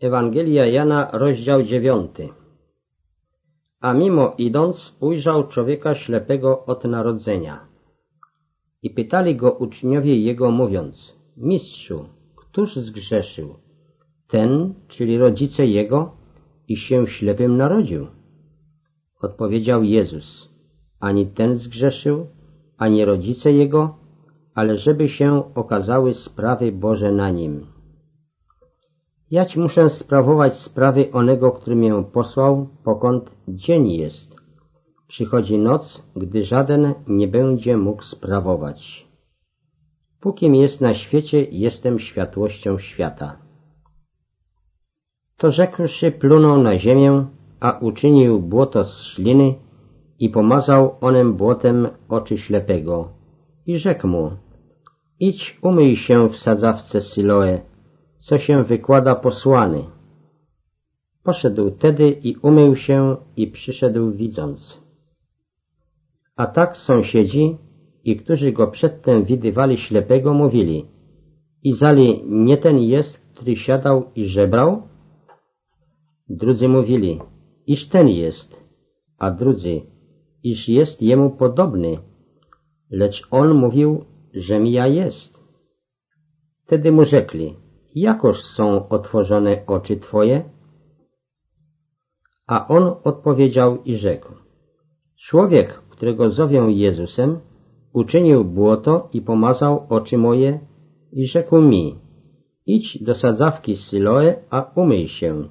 Ewangelia Jana, rozdział dziewiąty. A mimo idąc, ujrzał człowieka ślepego od narodzenia. I pytali go uczniowie jego, mówiąc, Mistrzu, któż zgrzeszył? Ten, czyli rodzice jego, i się ślepym narodził? Odpowiedział Jezus, ani ten zgrzeszył, ani rodzice jego, ale żeby się okazały sprawy Boże na nim. Jać muszę sprawować sprawy onego, który mię posłał, pokąd dzień jest. Przychodzi noc, gdy żaden nie będzie mógł sprawować. Pókim jest na świecie, jestem światłością świata. To rzekłszy, plunął na ziemię, a uczynił błoto z śliny i pomazał onem błotem oczy ślepego. I rzekł mu, idź umyj się w sadzawce Siloe, co się wykłada posłany. Poszedł tedy i umył się i przyszedł widząc. A tak sąsiedzi i którzy go przedtem widywali ślepego mówili Izali nie ten jest, który siadał i żebrał? Drudzy mówili iż ten jest, a drudzy iż jest jemu podobny, lecz on mówił, że ja jest. Wtedy mu rzekli jakoż są otworzone oczy Twoje? A on odpowiedział i rzekł, człowiek, którego zowią Jezusem, uczynił błoto i pomazał oczy moje i rzekł mi, idź do sadzawki Siloe, a umyj się.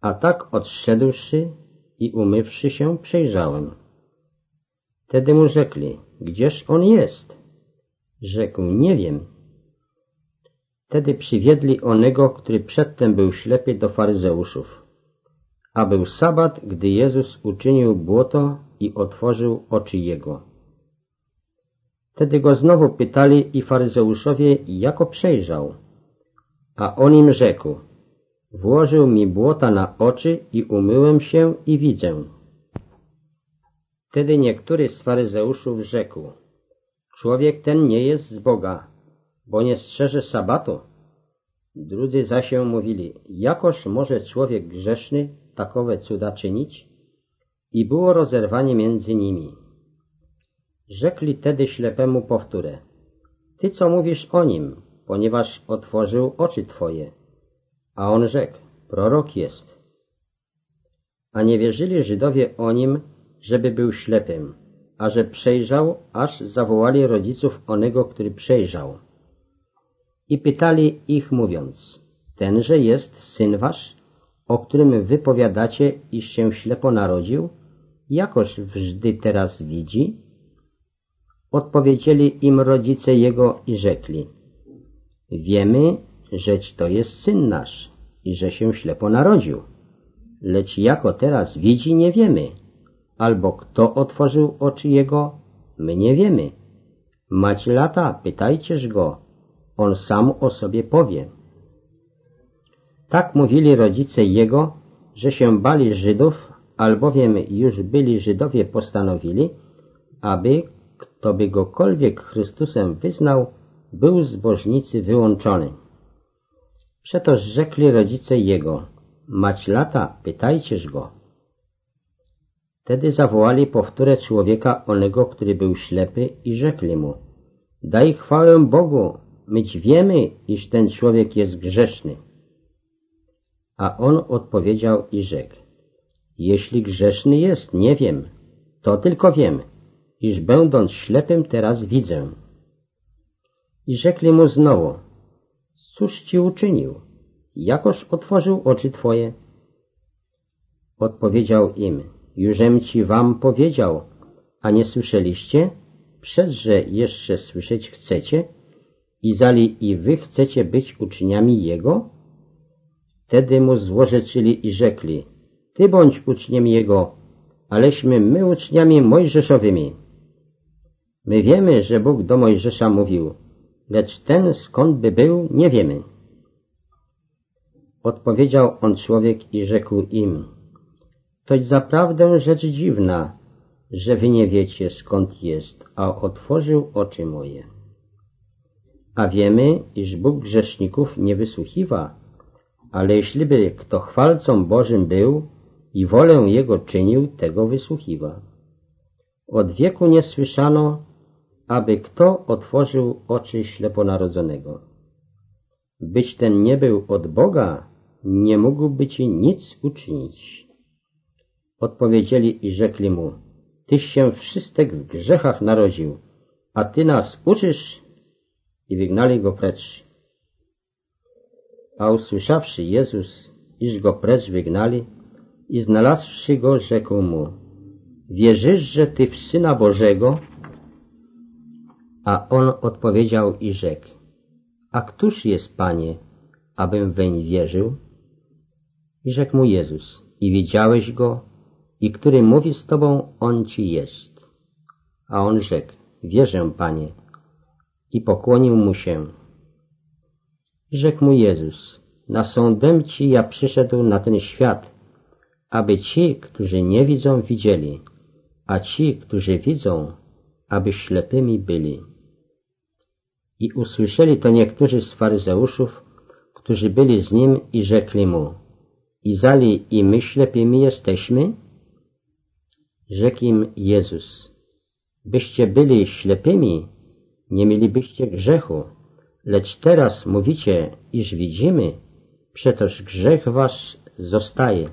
A tak odszedłszy i umywszy się, przejrzałem. Wtedy mu rzekli, gdzież on jest? Rzekł, nie wiem. Wtedy przywiedli onego, który przedtem był ślepy do faryzeuszów. A był sabat, gdy Jezus uczynił błoto i otworzył oczy jego. Wtedy go znowu pytali i faryzeuszowie, jako przejrzał. A on im rzekł, włożył mi błota na oczy i umyłem się i widzę. Wtedy niektóry z faryzeuszów rzekł, człowiek ten nie jest z Boga, bo nie strzeże sabatu. Drudzy zaś mówili, jakoż może człowiek grzeszny takowe cuda czynić? I było rozerwanie między nimi. Rzekli tedy ślepemu powtórę, ty co mówisz o nim, ponieważ otworzył oczy twoje. A on rzekł, prorok jest. A nie wierzyli Żydowie o nim, żeby był ślepym, a że przejrzał, aż zawołali rodziców onego, który przejrzał i pytali ich mówiąc, tenże jest syn wasz, o którym wypowiadacie, iż się ślepo narodził, jakoż wżdy teraz widzi? Odpowiedzieli im rodzice jego i rzekli, wiemy, żeś to jest syn nasz i że się ślepo narodził, lecz jako teraz widzi nie wiemy, albo kto otworzył oczy jego, my nie wiemy. Macie lata, pytajcież go, on sam o sobie powie. Tak mówili rodzice jego, że się bali Żydów, albowiem już byli Żydowie postanowili, aby kto by gokolwiek Chrystusem wyznał, był z bożnicy wyłączony. Przetoż rzekli rodzice jego, mać lata, pytajcież go. Wtedy zawołali powtórę człowieka onego, który był ślepy i rzekli mu, daj chwałę Bogu, myć wiemy, iż ten człowiek jest grzeszny. A on odpowiedział i rzekł, jeśli grzeszny jest, nie wiem, to tylko wiem, iż będąc ślepym teraz widzę. I rzekli mu znowu, cóż ci uczynił? Jakoż otworzył oczy twoje? Odpowiedział im, jużem ci wam powiedział, a nie słyszeliście? Przedże jeszcze słyszeć chcecie? Izali i wy chcecie być uczniami Jego? Wtedy mu złorzeczyli i rzekli, ty bądź uczniem Jego, aleśmy my uczniami mojżeszowymi. My wiemy, że Bóg do Mojżesza mówił, lecz ten skąd by był, nie wiemy. Odpowiedział on człowiek i rzekł im, toć zaprawdę rzecz dziwna, że wy nie wiecie skąd jest, a otworzył oczy moje. A wiemy, iż Bóg grzeszników nie wysłuchiwa, ale jeśliby kto chwalcą Bożym był i wolę Jego czynił, tego wysłuchiwa. Od wieku nie słyszano, aby kto otworzył oczy śleponarodzonego. Być ten nie był od Boga, nie mógłby ci nic uczynić. Odpowiedzieli i rzekli mu, Tyś się wszystek w grzechach narodził, a Ty nas uczysz? I wygnali go precz. A usłyszawszy Jezus, iż go precz wygnali i znalazłszy go, rzekł mu, Wierzysz, że Ty w Syna Bożego? A on odpowiedział i rzekł, A któż jest, Panie, abym weń wierzył? I rzekł mu Jezus, i widziałeś go, i który mówi z Tobą, on Ci jest. A on rzekł, wierzę, Panie, i pokłonił mu się. Rzekł mu Jezus, na sądem Ci ja przyszedł na ten świat, aby ci, którzy nie widzą, widzieli, a ci, którzy widzą, aby ślepymi byli. I usłyszeli to niektórzy z faryzeuszów, którzy byli z nim i rzekli mu, Izali i my ślepymi jesteśmy? Rzekł im Jezus, byście byli ślepymi, nie mielibyście grzechu, lecz teraz mówicie, iż widzimy, przetoż grzech wasz zostaje.